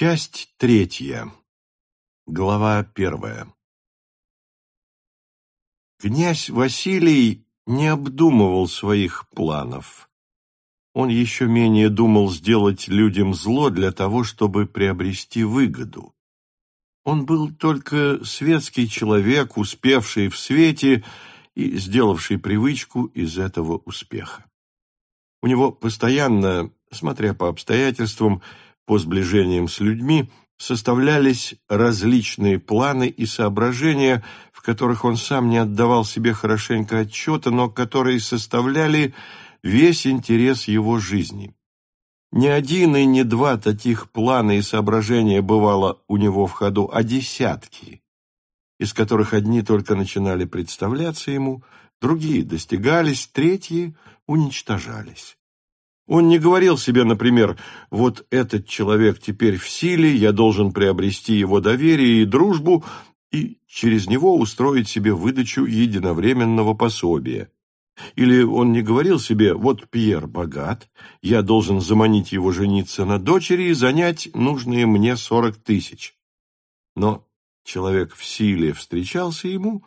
Часть третья. Глава первая. Князь Василий не обдумывал своих планов. Он еще менее думал сделать людям зло для того, чтобы приобрести выгоду. Он был только светский человек, успевший в свете и сделавший привычку из этого успеха. У него постоянно, смотря по обстоятельствам, по сближениям с людьми составлялись различные планы и соображения, в которых он сам не отдавал себе хорошенько отчета, но которые составляли весь интерес его жизни. Ни один и не два таких плана и соображения бывало у него в ходу, а десятки, из которых одни только начинали представляться ему, другие достигались, третьи уничтожались. Он не говорил себе, например, «вот этот человек теперь в силе, я должен приобрести его доверие и дружбу и через него устроить себе выдачу единовременного пособия». Или он не говорил себе «вот Пьер богат, я должен заманить его жениться на дочери и занять нужные мне сорок тысяч». Но человек в силе встречался ему,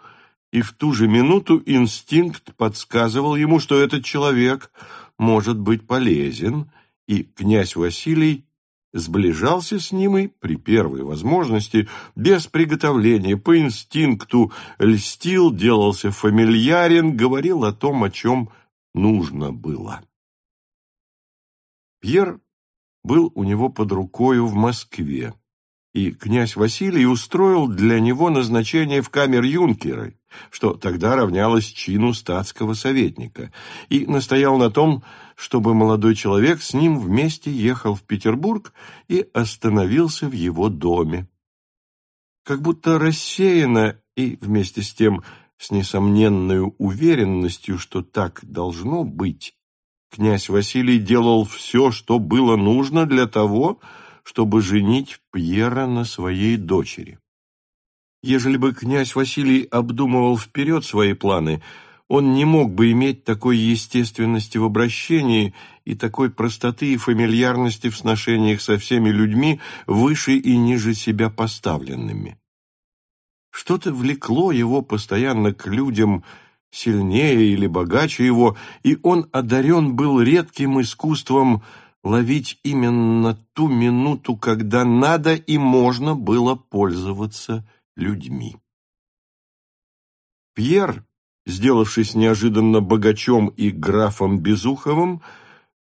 и в ту же минуту инстинкт подсказывал ему, что этот человек – может быть полезен, и князь Василий сближался с ним и при первой возможности, без приготовления, по инстинкту, льстил, делался фамильярен, говорил о том, о чем нужно было. Пьер был у него под рукою в Москве и князь Василий устроил для него назначение в камер-юнкеры, что тогда равнялось чину статского советника, и настоял на том, чтобы молодой человек с ним вместе ехал в Петербург и остановился в его доме. Как будто рассеянно и вместе с тем с несомненной уверенностью, что так должно быть, князь Василий делал все, что было нужно для того, чтобы женить Пьера на своей дочери. Ежели бы князь Василий обдумывал вперед свои планы, он не мог бы иметь такой естественности в обращении и такой простоты и фамильярности в сношениях со всеми людьми, выше и ниже себя поставленными. Что-то влекло его постоянно к людям сильнее или богаче его, и он одарен был редким искусством ловить именно ту минуту, когда надо и можно было пользоваться людьми. Пьер, сделавшись неожиданно богачом и графом Безуховым,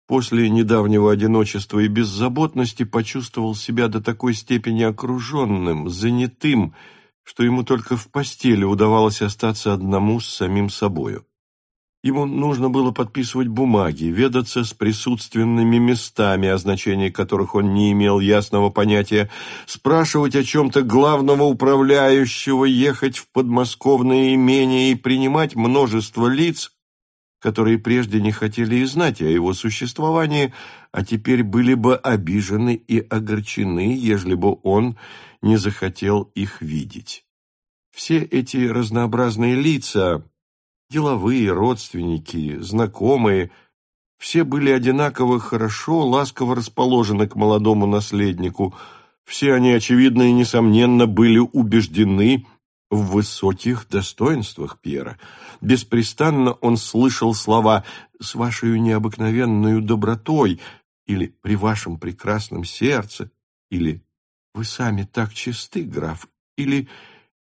после недавнего одиночества и беззаботности почувствовал себя до такой степени окруженным, занятым, что ему только в постели удавалось остаться одному с самим собою. Ему нужно было подписывать бумаги, ведаться с присутственными местами, о значении которых он не имел ясного понятия, спрашивать о чем-то главного управляющего, ехать в подмосковное имение и принимать множество лиц, которые прежде не хотели и знать о его существовании, а теперь были бы обижены и огорчены, ежели бы он не захотел их видеть. Все эти разнообразные лица Деловые, родственники, знакомые – все были одинаково хорошо, ласково расположены к молодому наследнику. Все они, очевидно и несомненно, были убеждены в высоких достоинствах Пьера. Беспрестанно он слышал слова «с вашей необыкновенной добротой» или «при вашем прекрасном сердце» или «вы сами так чисты, граф» или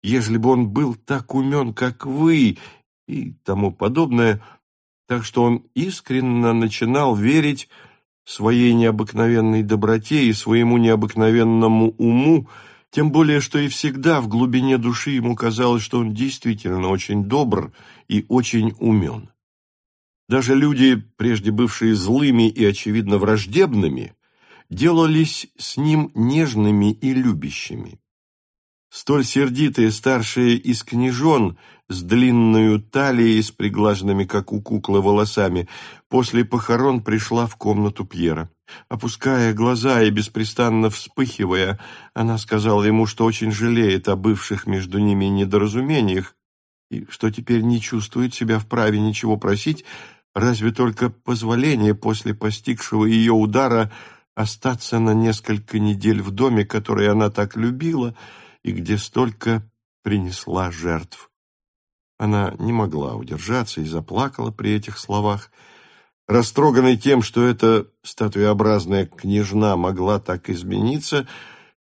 «ежели бы он был так умен, как вы», и тому подобное, так что он искренне начинал верить своей необыкновенной доброте и своему необыкновенному уму, тем более, что и всегда в глубине души ему казалось, что он действительно очень добр и очень умен. Даже люди, прежде бывшие злыми и, очевидно, враждебными, делались с ним нежными и любящими. Столь сердитые старшие из княжон с длинную талией, с приглаженными, как у куклы, волосами, после похорон пришла в комнату Пьера. Опуская глаза и беспрестанно вспыхивая, она сказала ему, что очень жалеет о бывших между ними недоразумениях и что теперь не чувствует себя вправе ничего просить, разве только позволение после постигшего ее удара остаться на несколько недель в доме, который она так любила и где столько принесла жертв. Она не могла удержаться и заплакала при этих словах. Растроганный тем, что эта статуеобразная княжна могла так измениться,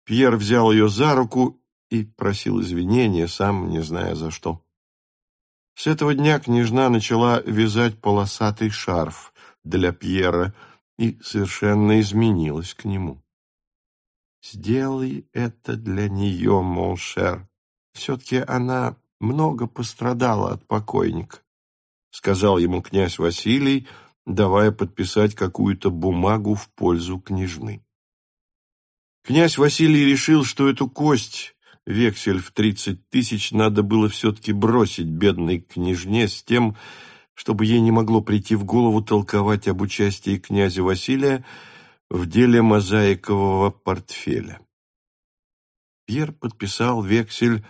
Пьер взял ее за руку и просил извинения, сам не зная за что. С этого дня княжна начала вязать полосатый шарф для Пьера и совершенно изменилась к нему. «Сделай это для нее, mon cher. Все-таки она много пострадала от покойника», — сказал ему князь Василий, давая подписать какую-то бумагу в пользу княжны. Князь Василий решил, что эту кость, вексель в тридцать тысяч, надо было все-таки бросить бедной княжне с тем, чтобы ей не могло прийти в голову толковать об участии князя Василия в деле мозаикового портфеля. Пьер подписал вексель,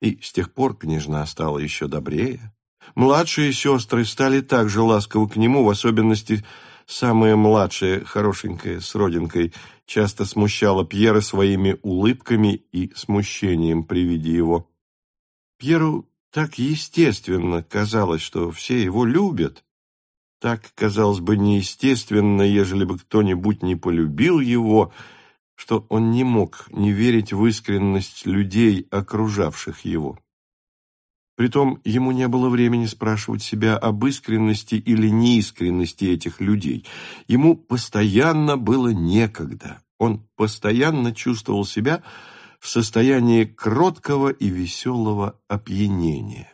и с тех пор княжна стала еще добрее. Младшие сестры стали также ласковы к нему, в особенности самая младшая, хорошенькая, с родинкой, часто смущала Пьера своими улыбками и смущением при виде его. Пьеру так естественно казалось, что все его любят. Так, казалось бы, неестественно, ежели бы кто-нибудь не полюбил его, что он не мог не верить в искренность людей, окружавших его. Притом ему не было времени спрашивать себя об искренности или неискренности этих людей. Ему постоянно было некогда. Он постоянно чувствовал себя в состоянии кроткого и веселого опьянения.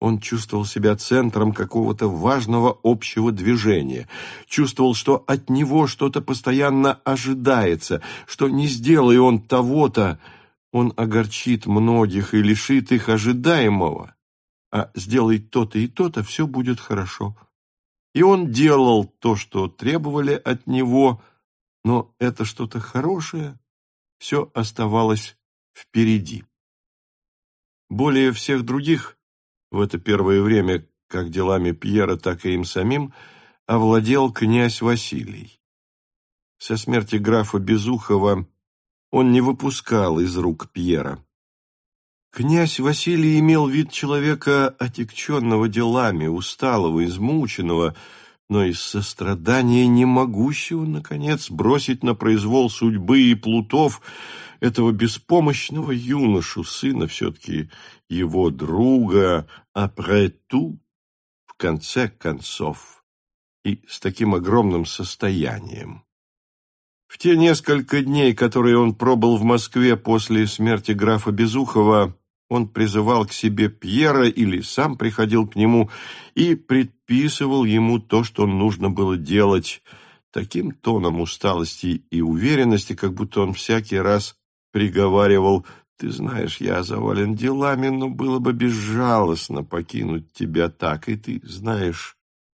Он чувствовал себя центром какого-то важного общего движения, чувствовал, что от него что-то постоянно ожидается, что не сделая он того-то, он огорчит многих и лишит их ожидаемого, а сделает то-то и то-то, все будет хорошо. И он делал то, что требовали от него, но это что-то хорошее все оставалось впереди. Более всех других в это первое время, как делами Пьера, так и им самим, овладел князь Василий. Со смерти графа Безухова он не выпускал из рук Пьера. Князь Василий имел вид человека, отягченного делами, усталого, измученного, но из сострадания не могущего, наконец, бросить на произвол судьбы и плутов этого беспомощного юношу, сына все-таки его друга, апрету, в конце концов, и с таким огромным состоянием. В те несколько дней, которые он пробыл в Москве после смерти графа Безухова, он призывал к себе Пьера или сам приходил к нему и предписывал ему то, что нужно было делать, таким тоном усталости и уверенности, как будто он всякий раз приговаривал «Ты знаешь, я завален делами, но было бы безжалостно покинуть тебя так, и ты знаешь,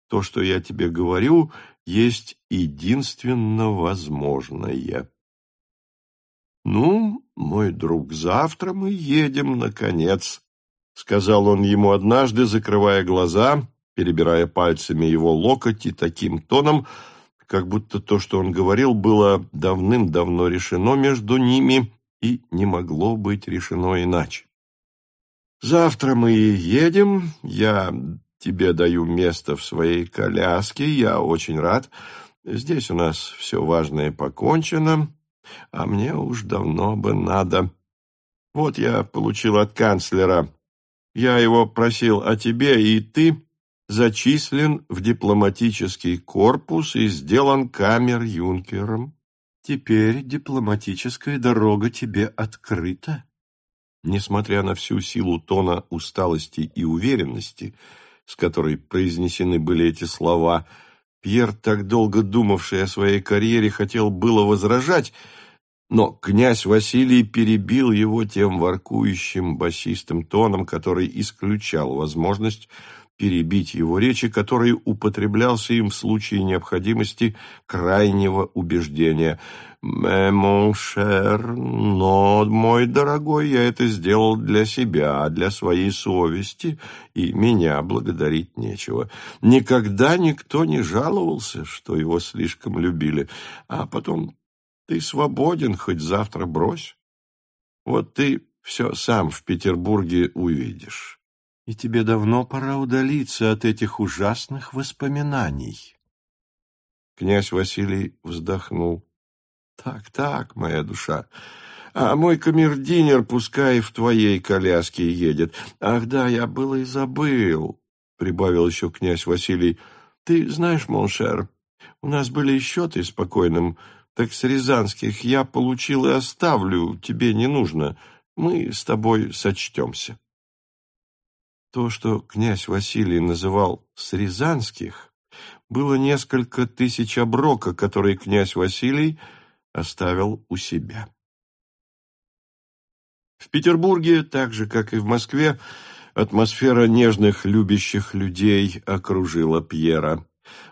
то, что я тебе говорю, есть единственно возможное. «Ну, мой друг, завтра мы едем, наконец», — сказал он ему однажды, закрывая глаза, перебирая пальцами его локоть и таким тоном, как будто то, что он говорил, было давным-давно решено между ними и не могло быть решено иначе. «Завтра мы едем, я тебе даю место в своей коляске, я очень рад. Здесь у нас все важное покончено, а мне уж давно бы надо. Вот я получил от канцлера. Я его просил о тебе, и ты зачислен в дипломатический корпус и сделан камер-юнкером. Теперь дипломатическая дорога тебе открыта. Несмотря на всю силу тона усталости и уверенности, с которой произнесены были эти слова, Пьер, так долго думавший о своей карьере, хотел было возражать, но князь Василий перебил его тем воркующим басистым тоном, который исключал возможность перебить его речи, который употреблялся им в случае необходимости крайнего убеждения. «Э, «Мон шер, но, мой дорогой, я это сделал для себя, для своей совести, и меня благодарить нечего. Никогда никто не жаловался, что его слишком любили, а потом ты свободен, хоть завтра брось. Вот ты все сам в Петербурге увидишь» и тебе давно пора удалиться от этих ужасных воспоминаний. Князь Василий вздохнул. Так, так, моя душа. А мой камердинер пускай в твоей коляске едет. Ах да, я было и забыл, прибавил еще князь Василий. Ты знаешь, mon cher, у нас были счеты с покойным, так с Рязанских я получил и оставлю, тебе не нужно. Мы с тобой сочтемся. То, что князь Василий называл «с Рязанских», было несколько тысяч оброка, которые князь Василий оставил у себя. В Петербурге, так же, как и в Москве, атмосфера нежных, любящих людей окружила Пьера.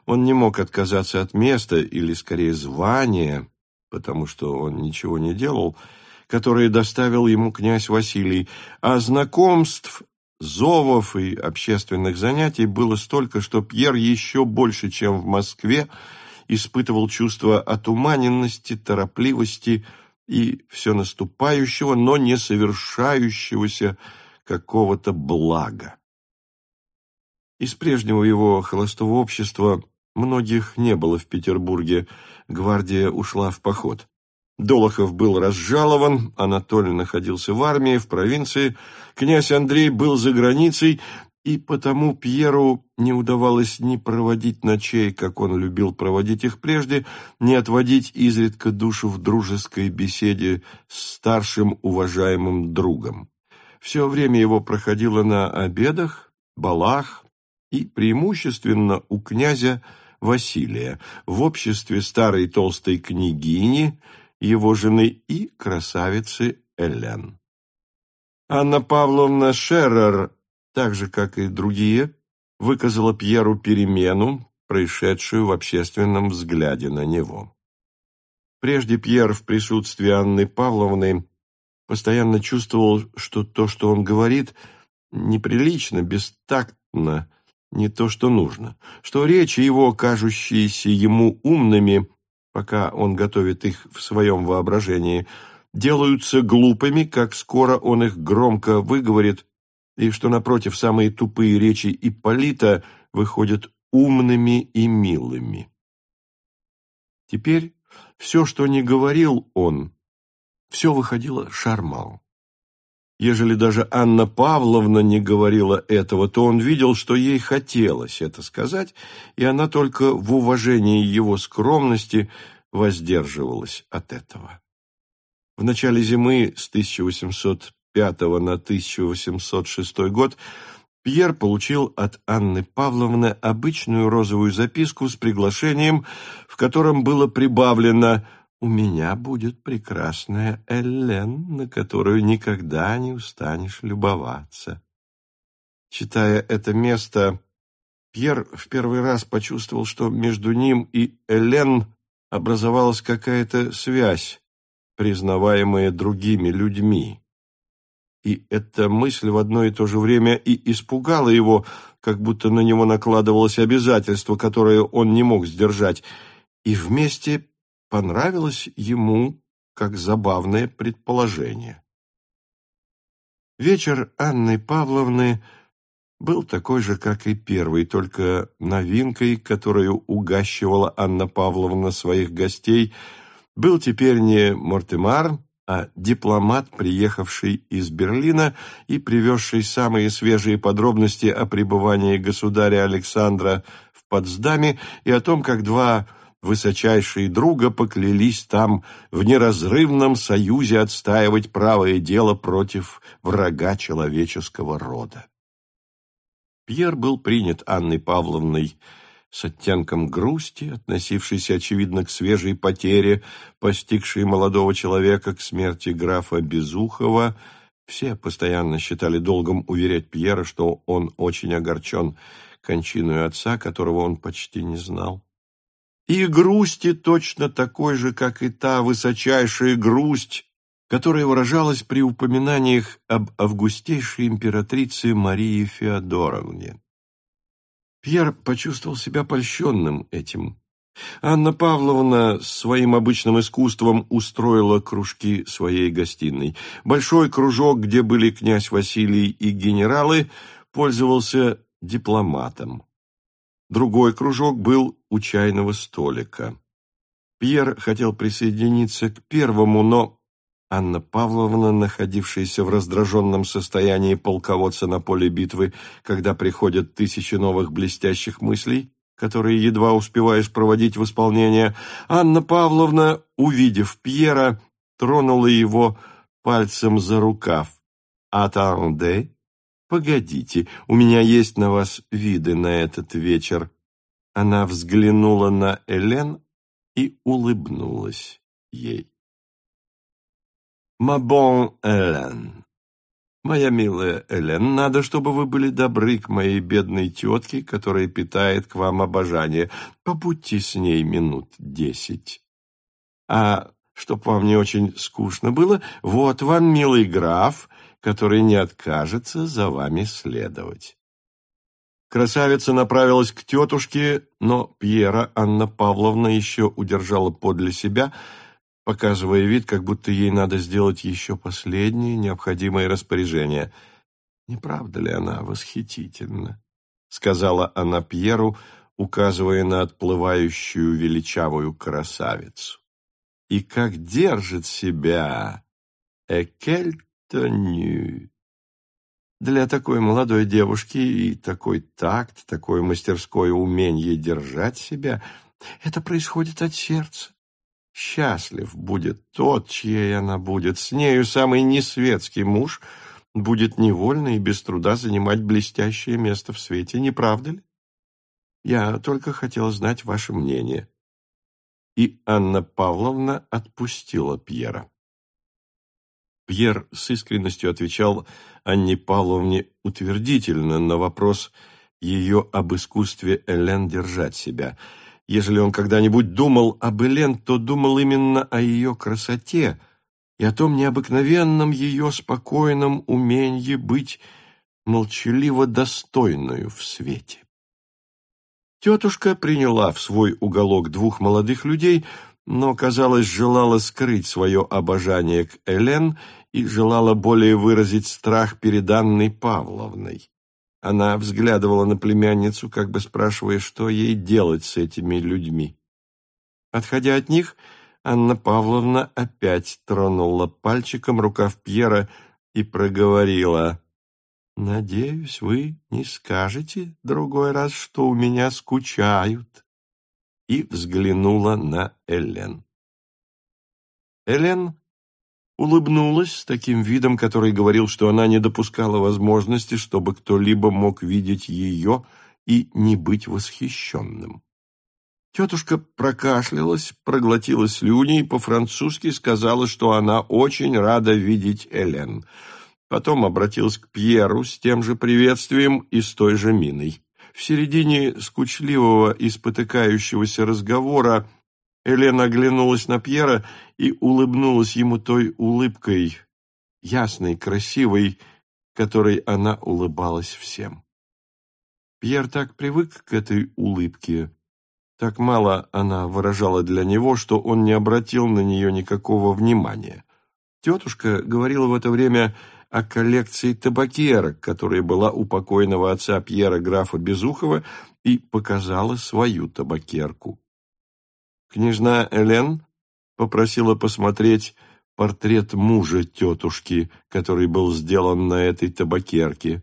Он не мог отказаться от места, или, скорее, звания, потому что он ничего не делал, которое доставил ему князь Василий, а знакомств Зовов и общественных занятий было столько, что Пьер еще больше, чем в Москве, испытывал чувство отуманенности, торопливости и все наступающего, но не совершающегося какого-то блага. Из прежнего его холостого общества многих не было в Петербурге, гвардия ушла в поход. Долохов был разжалован, Анатолий находился в армии, в провинции, князь Андрей был за границей, и потому Пьеру не удавалось ни проводить ночей, как он любил проводить их прежде, ни отводить изредка душу в дружеской беседе с старшим уважаемым другом. Все время его проходило на обедах, балах и преимущественно у князя Василия в обществе старой толстой княгини, его жены и красавицы Элен. Анна Павловна Шеррер, так же, как и другие, выказала Пьеру перемену, происшедшую в общественном взгляде на него. Прежде Пьер в присутствии Анны Павловны постоянно чувствовал, что то, что он говорит, неприлично, бестактно, не то, что нужно, что речи его, кажущиеся ему умными, пока он готовит их в своем воображении, делаются глупыми, как скоро он их громко выговорит, и что, напротив, самые тупые речи Ипполита выходят умными и милыми. Теперь все, что не говорил он, все выходило шармал. Ежели даже Анна Павловна не говорила этого, то он видел, что ей хотелось это сказать, и она только в уважении его скромности воздерживалась от этого. В начале зимы с 1805 на 1806 год Пьер получил от Анны Павловны обычную розовую записку с приглашением, в котором было прибавлено у меня будет прекрасная Эллен, на которую никогда не устанешь любоваться. Читая это место, Пьер в первый раз почувствовал, что между ним и Элен образовалась какая-то связь, признаваемая другими людьми. И эта мысль в одно и то же время и испугала его, как будто на него накладывалось обязательство, которое он не мог сдержать, и вместе понравилось ему как забавное предположение. Вечер Анны Павловны был такой же, как и первый, только новинкой, которую угащивала Анна Павловна своих гостей, был теперь не Мортемар, а дипломат, приехавший из Берлина и привезший самые свежие подробности о пребывании государя Александра в Потсдаме и о том, как два высочайшие друга поклялись там в неразрывном союзе отстаивать правое дело против врага человеческого рода. Пьер был принят Анной Павловной с оттенком грусти, относившейся, очевидно, к свежей потере, постигшей молодого человека к смерти графа Безухова Все постоянно считали долгом уверять Пьера, что он очень огорчен кончиной отца, которого он почти не знал. И грусти точно такой же, как и та высочайшая грусть, которая выражалась при упоминаниях об августейшей императрице Марии Феодоровне. Пьер почувствовал себя польщенным этим. Анна Павловна своим обычным искусством устроила кружки своей гостиной. Большой кружок, где были князь Василий и генералы, пользовался дипломатом. Другой кружок был у чайного столика. Пьер хотел присоединиться к первому, но Анна Павловна, находившаяся в раздраженном состоянии полководца на поле битвы, когда приходят тысячи новых блестящих мыслей, которые едва успеваешь проводить в исполнение, Анна Павловна, увидев Пьера, тронула его пальцем за рукав. «Атанде, погодите, у меня есть на вас виды на этот вечер». Она взглянула на Элен и улыбнулась ей. «Мабон Элен, «Моя милая Элен, надо, чтобы вы были добры к моей бедной тетке, которая питает к вам обожание. Побудьте с ней минут десять. А чтоб вам не очень скучно было, вот вам милый граф, который не откажется за вами следовать». Красавица направилась к тетушке, но Пьера Анна Павловна еще удержала подле себя – показывая вид, как будто ей надо сделать еще последнее необходимое распоряжение. «Не правда ли она восхитительна?» — сказала она Пьеру, указывая на отплывающую величавую красавицу. «И как держит себя Экельтоню!» Для такой молодой девушки и такой такт, такое мастерское умение держать себя, это происходит от сердца. Счастлив будет тот, чьей она будет. С нею самый несветский муж будет невольно и без труда занимать блестящее место в свете, не правда ли? Я только хотела знать ваше мнение. И Анна Павловна отпустила Пьера. Пьер с искренностью отвечал Анне Павловне утвердительно на вопрос ее об искусстве Элен держать себя – Ежели он когда-нибудь думал об Элен, то думал именно о ее красоте и о том необыкновенном ее спокойном умении быть молчаливо достойную в свете. Тетушка приняла в свой уголок двух молодых людей, но, казалось, желала скрыть свое обожание к Элен и желала более выразить страх перед Анной Павловной. Она взглядывала на племянницу, как бы спрашивая, что ей делать с этими людьми. Отходя от них, Анна Павловна опять тронула пальчиком рукав Пьера и проговорила. «Надеюсь, вы не скажете другой раз, что у меня скучают». И взглянула на Элен. Элен улыбнулась с таким видом, который говорил, что она не допускала возможности, чтобы кто-либо мог видеть ее и не быть восхищенным. Тетушка прокашлялась, проглотила слюни и по-французски сказала, что она очень рада видеть Элен. Потом обратилась к Пьеру с тем же приветствием и с той же миной. В середине скучливого и спотыкающегося разговора Элена оглянулась на Пьера и улыбнулась ему той улыбкой, ясной, красивой, которой она улыбалась всем. Пьер так привык к этой улыбке, так мало она выражала для него, что он не обратил на нее никакого внимания. Тетушка говорила в это время о коллекции табакерок, которая была у покойного отца Пьера графа Безухова, и показала свою табакерку. Княжна Элен попросила посмотреть портрет мужа тетушки, который был сделан на этой табакерке.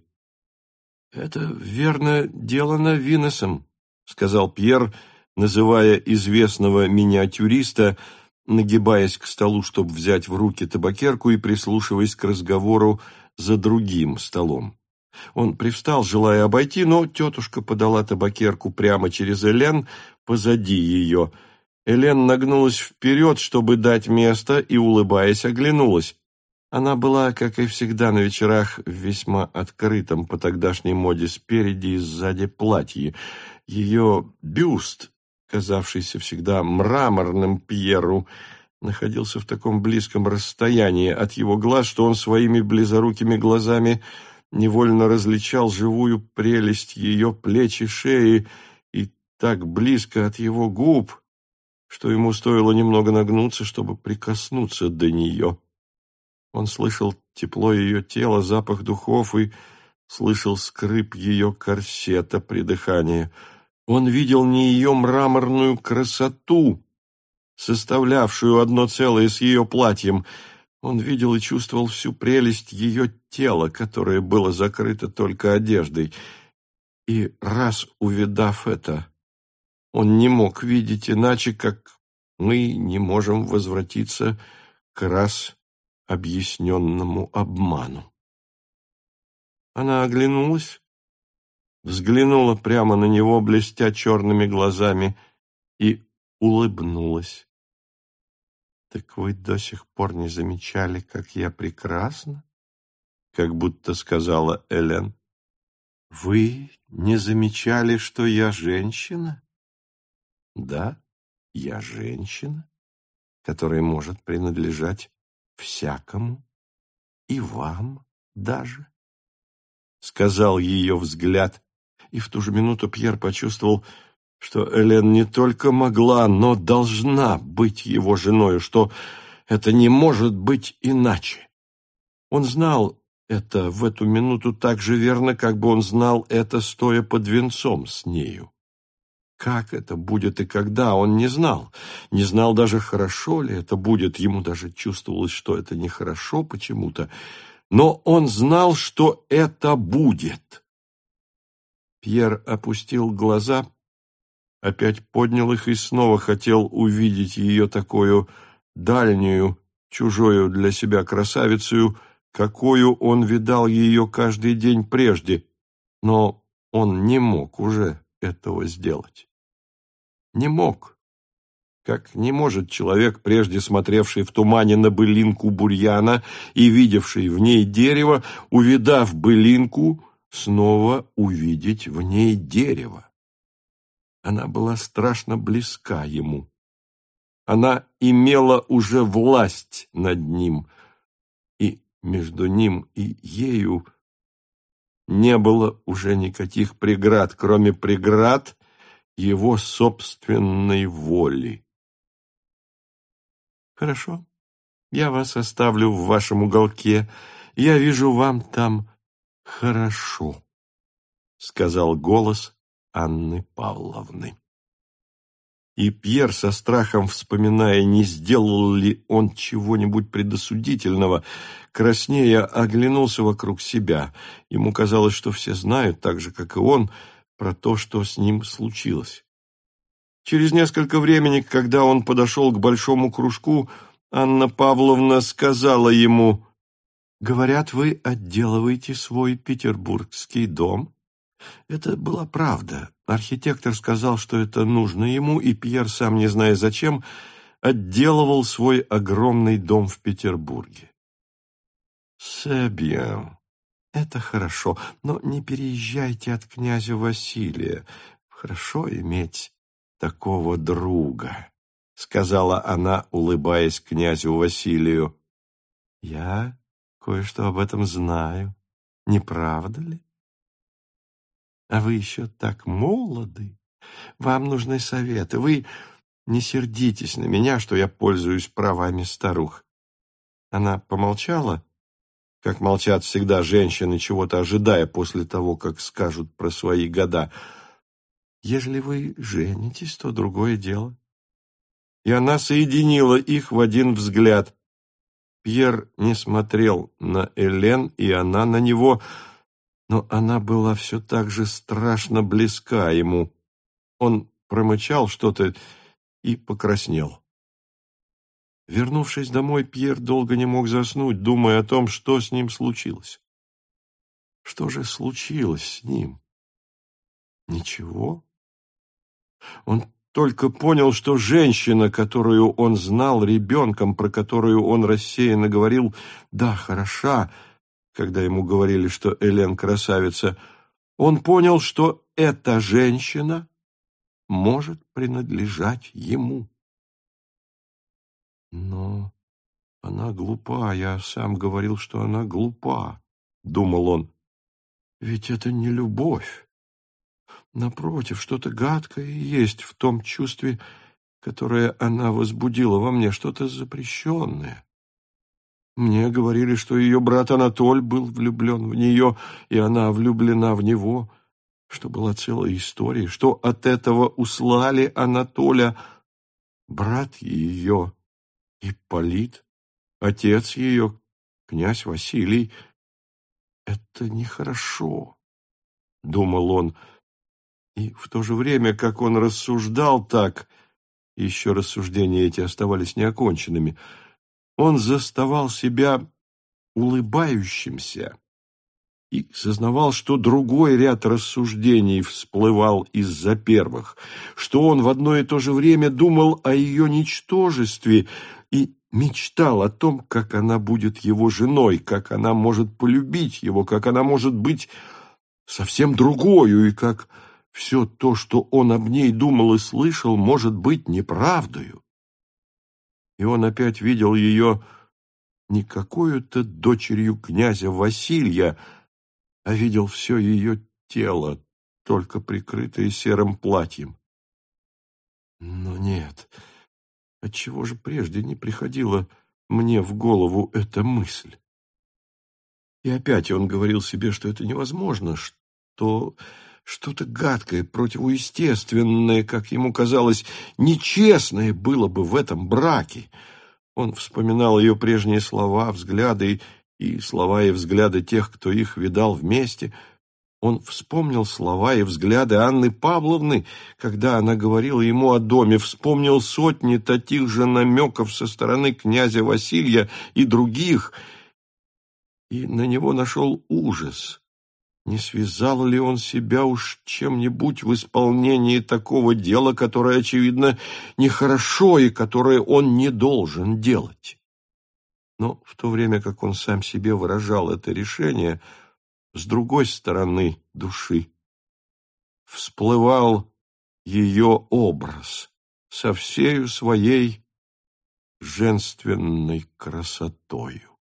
«Это, верно, делано Винесом», — сказал Пьер, называя известного миниатюриста, нагибаясь к столу, чтобы взять в руки табакерку и прислушиваясь к разговору за другим столом. Он привстал, желая обойти, но тетушка подала табакерку прямо через Элен, позади ее — Элен нагнулась вперед, чтобы дать место, и, улыбаясь, оглянулась. Она была, как и всегда на вечерах, в весьма открытом по тогдашней моде спереди и сзади платье. Ее бюст, казавшийся всегда мраморным Пьеру, находился в таком близком расстоянии от его глаз, что он своими близорукими глазами невольно различал живую прелесть ее плеч и шеи и так близко от его губ, что ему стоило немного нагнуться, чтобы прикоснуться до нее. Он слышал тепло ее тела, запах духов и слышал скрип ее корсета при дыхании. Он видел не ее мраморную красоту, составлявшую одно целое с ее платьем. Он видел и чувствовал всю прелесть ее тела, которое было закрыто только одеждой. И раз увидав это, он не мог видеть иначе, как мы не можем возвратиться к раз объясненному обману. Она оглянулась, взглянула прямо на него, блестя черными глазами, и улыбнулась. «Так вы до сих пор не замечали, как я прекрасна?» Как будто сказала Элен. «Вы не замечали, что я женщина?» «Да, я женщина, которая может принадлежать всякому, и вам даже», — сказал ее взгляд, и в ту же минуту Пьер почувствовал, что Элен не только могла, но должна быть его женой, что это не может быть иначе. Он знал это в эту минуту так же верно, как бы он знал это, стоя под венцом с нею. Как это будет и когда, он не знал. Не знал даже, хорошо ли это будет. Ему даже чувствовалось, что это нехорошо почему-то. Но он знал, что это будет. Пьер опустил глаза, опять поднял их и снова хотел увидеть ее такую дальнюю, чужою для себя красавицу, какую он видал ее каждый день прежде, но он не мог уже этого сделать. Не мог. Как не может человек, прежде смотревший в тумане на былинку бурьяна и видевший в ней дерево, увидав былинку, снова увидеть в ней дерево. Она была страшно близка ему. Она имела уже власть над ним, и между ним и ею не было уже никаких преград, кроме преград его собственной воли. Хорошо, я вас оставлю в вашем уголке. Я вижу, вам там хорошо, сказал голос Анны Павловны. И Пьер со страхом, вспоминая, не сделал ли он чего-нибудь предосудительного, краснея оглянулся вокруг себя. Ему казалось, что все знают, так же, как и он, про то, что с ним случилось. Через несколько времени, когда он подошел к большому кружку, Анна Павловна сказала ему, «Говорят, вы отделываете свой петербургский дом?» Это была правда. Архитектор сказал, что это нужно ему, и Пьер, сам не зная зачем, отделывал свой огромный дом в Петербурге. «Себьен, это хорошо, но не переезжайте от князя Василия. Хорошо иметь такого друга», — сказала она, улыбаясь князю Василию. «Я кое-что об этом знаю, не правда ли?» А вы еще так молоды. Вам нужны советы. Вы не сердитесь на меня, что я пользуюсь правами старух. Она помолчала, как молчат всегда женщины, чего-то ожидая после того, как скажут про свои года. Ежели вы женитесь, то другое дело. И она соединила их в один взгляд. Пьер не смотрел на Элен, и она на него — но она была все так же страшно близка ему. Он промычал что-то и покраснел. Вернувшись домой, Пьер долго не мог заснуть, думая о том, что с ним случилось. Что же случилось с ним? Ничего. Он только понял, что женщина, которую он знал ребенком, про которую он рассеянно говорил «да, хороша», когда ему говорили, что Элен красавица, он понял, что эта женщина может принадлежать ему. Но она глупа, я сам говорил, что она глупа, думал он. Ведь это не любовь. Напротив, что-то гадкое есть в том чувстве, которое она возбудила во мне, что-то запрещенное. Мне говорили, что ее брат Анатоль был влюблен в нее, и она влюблена в него, что была целая история, что от этого услали Анатоля брат ее Ипполит, отец ее, князь Василий. Это нехорошо, думал он, и в то же время, как он рассуждал так, еще рассуждения эти оставались неоконченными, он заставал себя улыбающимся и сознавал, что другой ряд рассуждений всплывал из-за первых, что он в одно и то же время думал о ее ничтожестве и мечтал о том, как она будет его женой, как она может полюбить его, как она может быть совсем другою, и как все то, что он об ней думал и слышал, может быть неправдою. И он опять видел ее не какую-то дочерью князя Василия, а видел все ее тело, только прикрытое серым платьем. Но нет, отчего же прежде не приходила мне в голову эта мысль? И опять он говорил себе, что это невозможно, что что-то гадкое, противоестественное, как ему казалось, нечестное было бы в этом браке. Он вспоминал ее прежние слова, взгляды и слова и взгляды тех, кто их видал вместе. Он вспомнил слова и взгляды Анны Павловны, когда она говорила ему о доме, вспомнил сотни таких же намеков со стороны князя Василия и других, и на него нашел ужас. Не связал ли он себя уж чем-нибудь в исполнении такого дела, которое, очевидно, нехорошо и которое он не должен делать? Но в то время как он сам себе выражал это решение, с другой стороны души всплывал ее образ со всею своей женственной красотою.